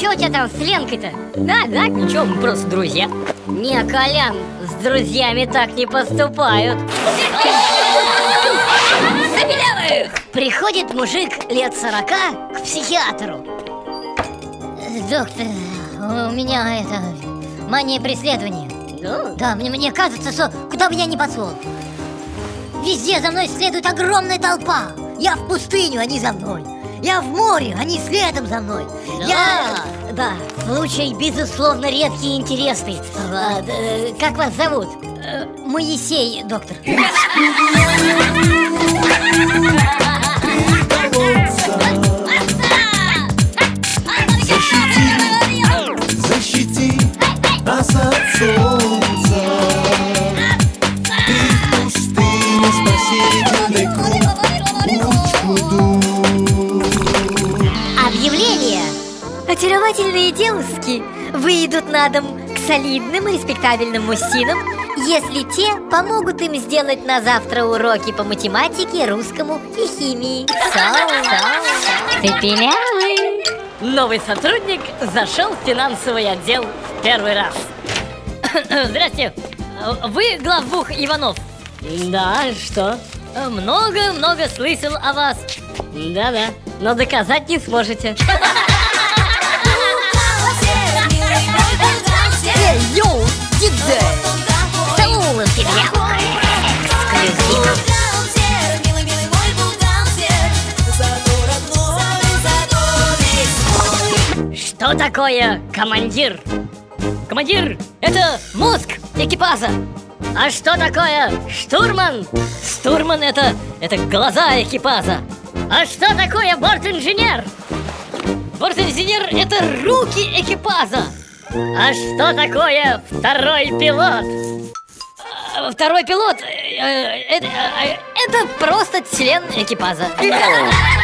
что у тебя там с Ленкой-то? Да, да, ничего, мы просто друзья. Не, Колян, с друзьями так не поступают! Приходит мужик лет сорока к психиатру. Доктор, у меня это мания преследования. Ну, Да, мне, мне кажется, что куда бы я ни пошел Везде за мной следует огромная толпа. Я в пустыню, они за мной Я в море, они следом за мной. Я... Да, случай, безусловно, редкий и интересный. А, д- Как вас зовут? Э, Моисей, доктор Очаровательные девушки выйдут на дом к солидным и респектабельным мужчинам, если те помогут им сделать на завтра уроки по математике, русскому и химии. Цепелявый! новый сотрудник зашел в финансовый отдел в первый раз Здрасте, вы главбух Иванов? Да, что? Много-много слышал о вас Да-да, но доказать не сможете Что такое командир? Командир – это мозг экипажа. А что такое штурман? Штурман – это, это глаза экипажа. А что такое борт-инженер? Борт-инженер – это руки экипажа. А что такое второй пилот? А, Второй пилот э, э, это, э, это просто член экипажа.